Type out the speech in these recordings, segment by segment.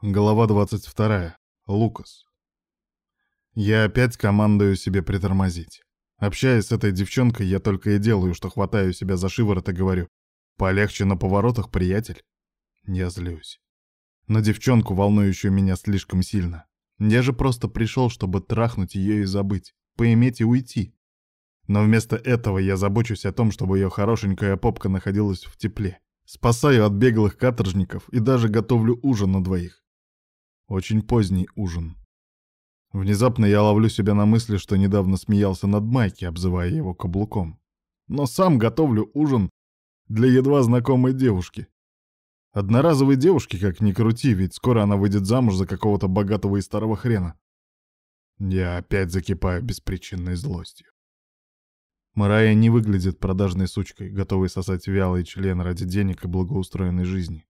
Глава 22. Лукас. Я опять командую себе притормозить. Общаясь с этой девчонкой, я только и делаю, что хватаю себя за шиворот и говорю «Полегче на поворотах, приятель». Я злюсь. На девчонку, волнующую меня слишком сильно. Я же просто пришел, чтобы трахнуть ее и забыть, поиметь и уйти. Но вместо этого я забочусь о том, чтобы ее хорошенькая попка находилась в тепле. Спасаю от беглых каторжников и даже готовлю ужин на двоих. Очень поздний ужин. Внезапно я ловлю себя на мысли, что недавно смеялся над Майки, обзывая его каблуком. Но сам готовлю ужин для едва знакомой девушки. Одноразовой девушки, как ни крути, ведь скоро она выйдет замуж за какого-то богатого и старого хрена. Я опять закипаю беспричинной злостью. Марая не выглядит продажной сучкой, готовой сосать вялый член ради денег и благоустроенной жизни.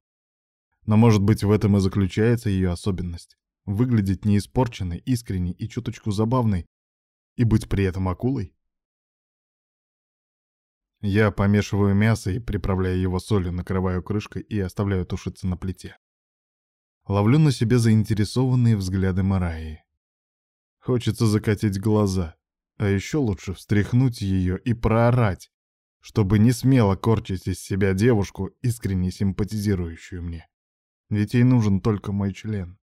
Но, может быть, в этом и заключается ее особенность. Выглядеть неиспорченной, искренней и чуточку забавной, и быть при этом акулой. Я помешиваю мясо и, приправляя его солью, накрываю крышкой и оставляю тушиться на плите. Ловлю на себе заинтересованные взгляды Мараи. Хочется закатить глаза, а еще лучше встряхнуть ее и проорать, чтобы не смело корчить из себя девушку, искренне симпатизирующую мне ведь ей нужен только мой член.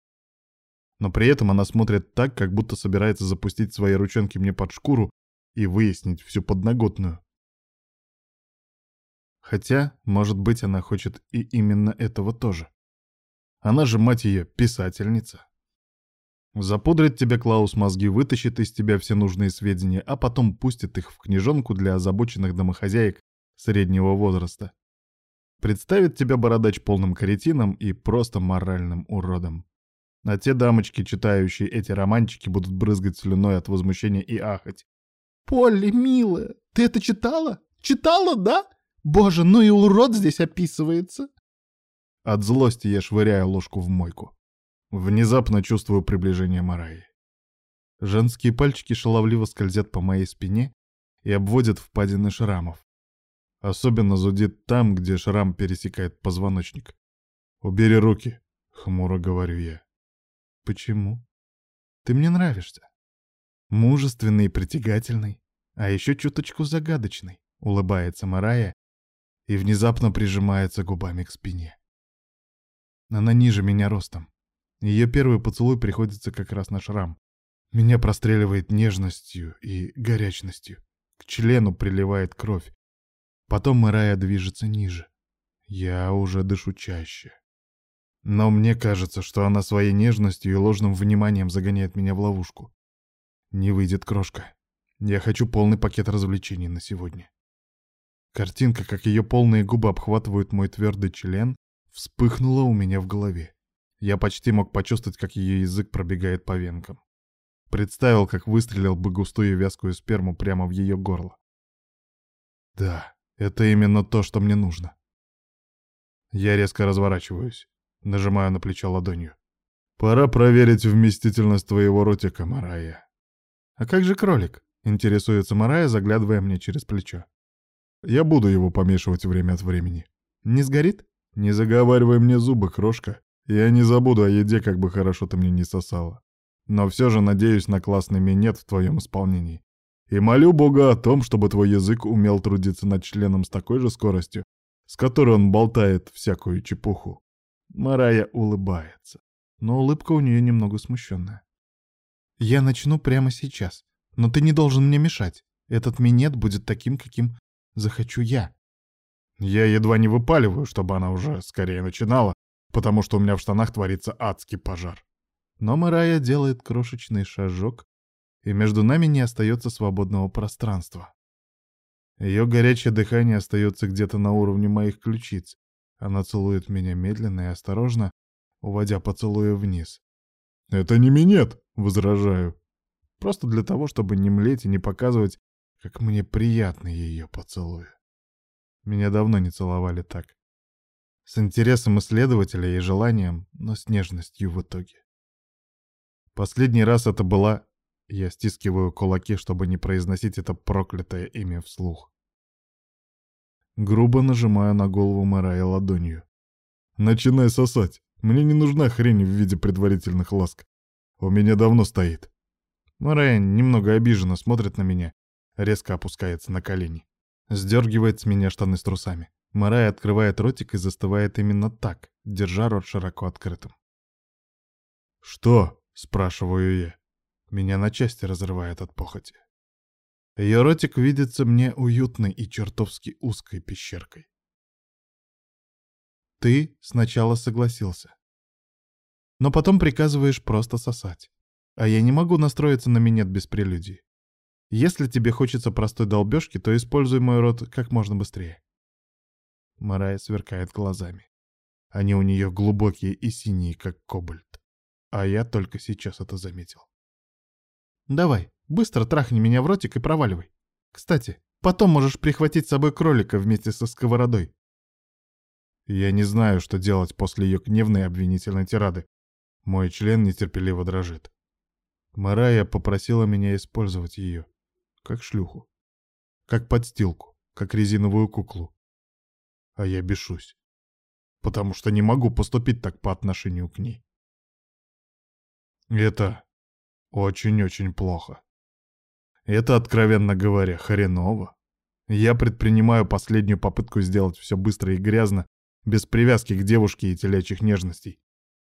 Но при этом она смотрит так, как будто собирается запустить свои ручонки мне под шкуру и выяснить всю подноготную. Хотя, может быть, она хочет и именно этого тоже. Она же, мать ее, писательница. Запудрит тебе Клаус мозги, вытащит из тебя все нужные сведения, а потом пустит их в книжонку для озабоченных домохозяек среднего возраста. Представит тебя бородач полным каретином и просто моральным уродом. А те дамочки, читающие эти романчики, будут брызгать слюной от возмущения и ахать. «Полли, милая, ты это читала? Читала, да? Боже, ну и урод здесь описывается!» От злости я швыряю ложку в мойку. Внезапно чувствую приближение Мараи. Женские пальчики шаловливо скользят по моей спине и обводят впадины шрамов. Особенно зудит там, где шрам пересекает позвоночник. «Убери руки», — хмуро говорю я. «Почему? Ты мне нравишься. Мужественный и притягательный, а еще чуточку загадочный», — улыбается Марая и внезапно прижимается губами к спине. Она ниже меня ростом. Ее первый поцелуй приходится как раз на шрам. Меня простреливает нежностью и горячностью. К члену приливает кровь. Потом Мэрая движется ниже. Я уже дышу чаще. Но мне кажется, что она своей нежностью и ложным вниманием загоняет меня в ловушку. Не выйдет крошка. Я хочу полный пакет развлечений на сегодня. Картинка, как ее полные губы обхватывают мой твердый член, вспыхнула у меня в голове. Я почти мог почувствовать, как ее язык пробегает по венкам. Представил, как выстрелил бы густую вязкую сперму прямо в ее горло. Да, это именно то, что мне нужно. Я резко разворачиваюсь, нажимаю на плечо ладонью. Пора проверить вместительность твоего ротика, Марая. А как же кролик? Интересуется Марая, заглядывая мне через плечо. Я буду его помешивать время от времени. Не сгорит? Не заговаривай мне зубы, крошка. Я не забуду о еде, как бы хорошо ты мне не сосала. Но все же надеюсь на классный минет в твоем исполнении. И молю Бога о том, чтобы твой язык умел трудиться над членом с такой же скоростью, с которой он болтает всякую чепуху. Марая улыбается, но улыбка у нее немного смущенная. «Я начну прямо сейчас, но ты не должен мне мешать. Этот минет будет таким, каким захочу я». Я едва не выпаливаю, чтобы она уже скорее начинала, потому что у меня в штанах творится адский пожар. Но Марая делает крошечный шажок и между нами не остается свободного пространства. Ее горячее дыхание остается где-то на уровне моих ключиц. Она целует меня медленно и осторожно, уводя поцелуя вниз. «Это не минет!» — возражаю. Просто для того, чтобы не млеть и не показывать, как мне приятны ее поцелуи. Меня давно не целовали так. С интересом исследователя и желанием, но с нежностью в итоге. Последний раз это была я стискиваю кулаки, чтобы не произносить это проклятое имя вслух. Грубо нажимаю на голову Мэрая ладонью. «Начинай сосать. Мне не нужна хрень в виде предварительных ласк. У меня давно стоит. Морейн немного обиженно смотрит на меня, резко опускается на колени. Сдергивает с меня штаны с трусами. Марай открывает ротик и застывает именно так, держа рот широко открытым. «Что?» — спрашиваю я. Меня на части разрывает от похоти. Ее ротик видится мне уютной и чертовски узкой пещеркой. Ты сначала согласился. Но потом приказываешь просто сосать. А я не могу настроиться на минет без прелюдии. Если тебе хочется простой долбежки, то используй мой рот как можно быстрее. Марая сверкает глазами. Они у нее глубокие и синие, как кобальт. А я только сейчас это заметил. Давай, быстро трахни меня в ротик и проваливай. Кстати, потом можешь прихватить с собой кролика вместе со сковородой. Я не знаю, что делать после ее гневной обвинительной тирады. Мой член нетерпеливо дрожит. Марая попросила меня использовать ее, как шлюху, как подстилку, как резиновую куклу. А я бешусь, потому что не могу поступить так по отношению к ней. Это очень-очень плохо. Это, откровенно говоря, хреново. Я предпринимаю последнюю попытку сделать все быстро и грязно, без привязки к девушке и телячьих нежностей.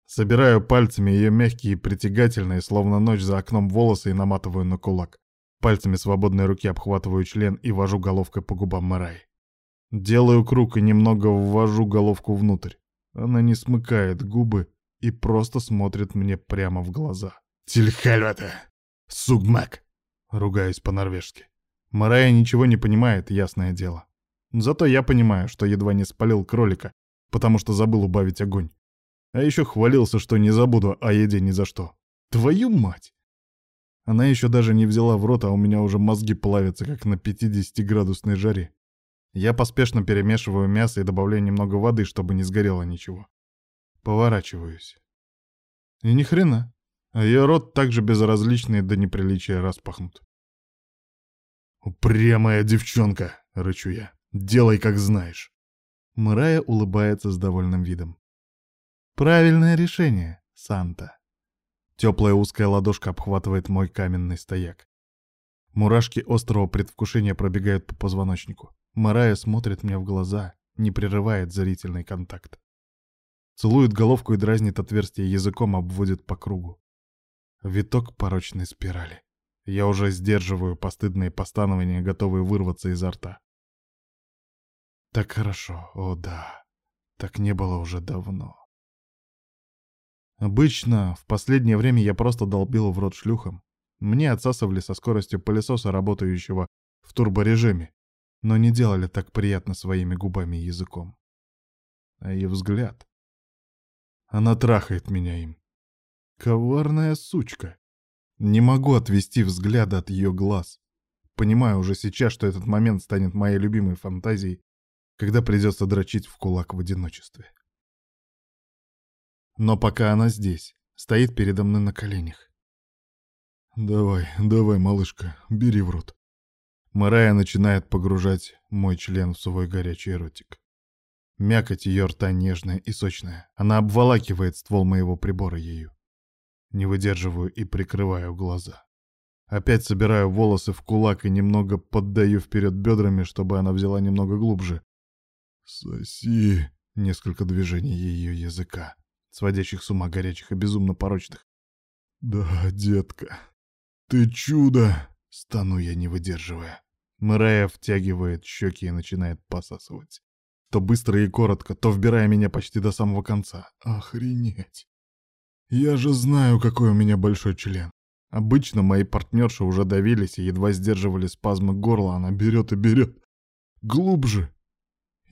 Собираю пальцами ее мягкие и притягательные, словно ночь за окном волосы и наматываю на кулак. Пальцами свободной руки обхватываю член и вожу головкой по губам Мэрай. Делаю круг и немного ввожу головку внутрь. Она не смыкает губы и просто смотрит мне прямо в глаза. «Тильхельвата! Сугмак!» Ругаюсь по-норвежски. Марая ничего не понимает, ясное дело. Зато я понимаю, что едва не спалил кролика, потому что забыл убавить огонь. А еще хвалился, что не забуду о еде ни за что. Твою мать! Она еще даже не взяла в рот, а у меня уже мозги плавятся, как на 50-градусной жаре. Я поспешно перемешиваю мясо и добавляю немного воды, чтобы не сгорело ничего. Поворачиваюсь. И ни хрена. А ее рот также безразличный до неприличия распахнут. «Упрямая девчонка!» — рычу я. Делай, как знаешь. Мэрая улыбается с довольным видом. Правильное решение, Санта. Теплая узкая ладошка обхватывает мой каменный стояк. Мурашки острого предвкушения пробегают по позвоночнику. Марая смотрит мне в глаза, не прерывает зрительный контакт. Целует головку и дразнит отверстие языком, обводит по кругу. Виток порочной спирали. Я уже сдерживаю постыдные постановления, готовые вырваться изо рта. Так хорошо, о да. Так не было уже давно. Обычно в последнее время я просто долбил в рот шлюхом. Мне отсасывали со скоростью пылесоса, работающего в турборежиме, но не делали так приятно своими губами и языком. А ее взгляд... Она трахает меня им. Коварная сучка. Не могу отвести взгляд от ее глаз. Понимаю уже сейчас, что этот момент станет моей любимой фантазией когда придется дрочить в кулак в одиночестве. Но пока она здесь, стоит передо мной на коленях. «Давай, давай, малышка, бери в рот». Марая начинает погружать мой член в свой горячий ротик. Мякоть ее рта нежная и сочная. Она обволакивает ствол моего прибора ею. Не выдерживаю и прикрываю глаза. Опять собираю волосы в кулак и немного поддаю вперед бедрами, чтобы она взяла немного глубже. «Соси!» — несколько движений ее языка, сводящих с ума горячих и безумно порочных. «Да, детка, ты чудо!» — стану я, не выдерживая. Мэрая втягивает щеки и начинает посасывать. То быстро и коротко, то вбирая меня почти до самого конца. Охренеть! Я же знаю, какой у меня большой член. Обычно мои партнерши уже давились и едва сдерживали спазмы горла, она берет и берет. Глубже,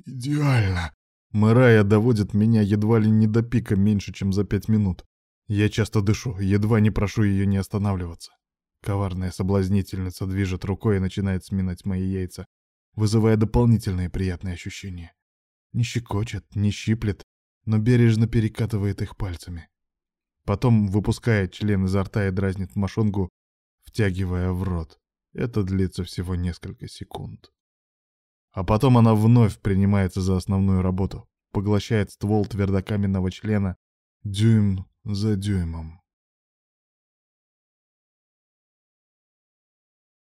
Идеально. Мэрая доводит меня едва ли не до пика меньше, чем за пять минут. Я часто дышу, едва не прошу ее не останавливаться. Коварная соблазнительница движет рукой и начинает сминать мои яйца, вызывая дополнительные приятные ощущения. Не щекочет, не щиплет, но бережно перекатывает их пальцами. Потом выпускает член изо рта и дразнит мошонгу, втягивая в рот. Это длится всего несколько секунд. А потом она вновь принимается за основную работу, поглощает ствол твердокаменного члена Дюйм за дюймом.